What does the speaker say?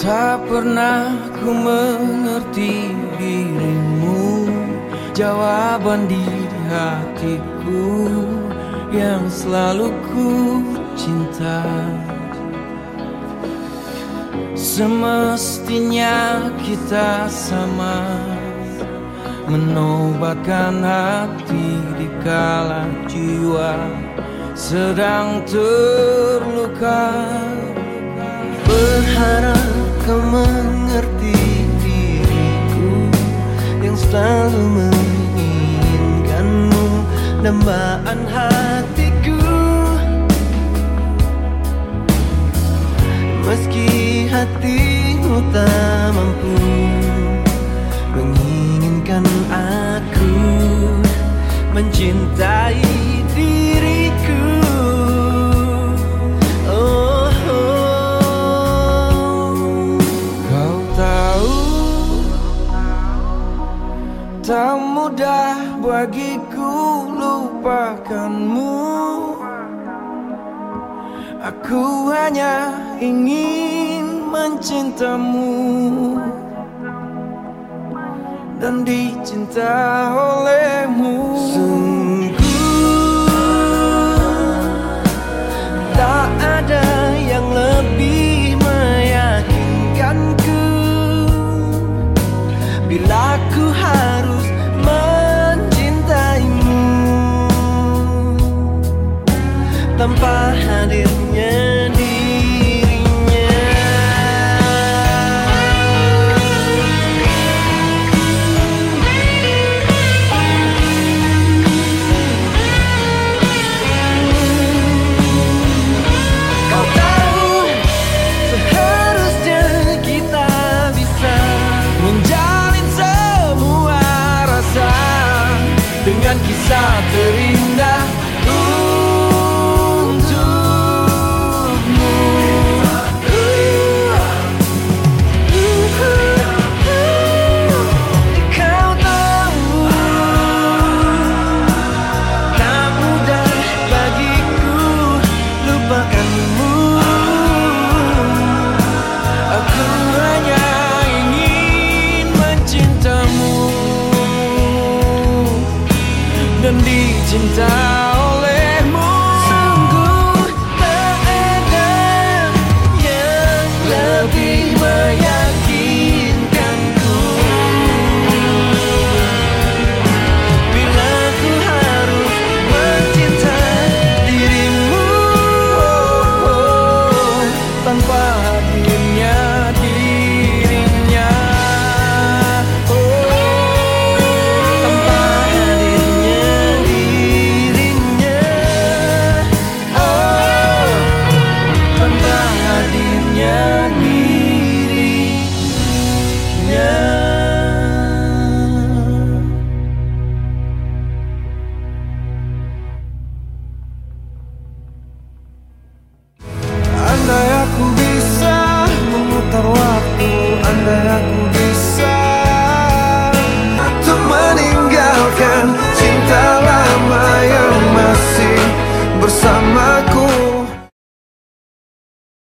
Tak pernah ku mengerti dirimu Jawaban di hatiku Yang selalu ku cinta. Semestinya kita sama Menobatkan hati di kala jiwa Sedang terluka. Berharap kau mengerti diriku Yang selalu menginginkanmu Dambaan hatiku. Meski hatimu tak mampu Menginginkan aku Mencintai Tak mudah bagiku lupakanmu. Aku hanya ingin mencintamu. Dan dicinta olehmu. Sungguh tak ada yang lebih meyakinkanku. Bila ku harus Tanpa hadirnya dirinya mencintamu Dan dicinta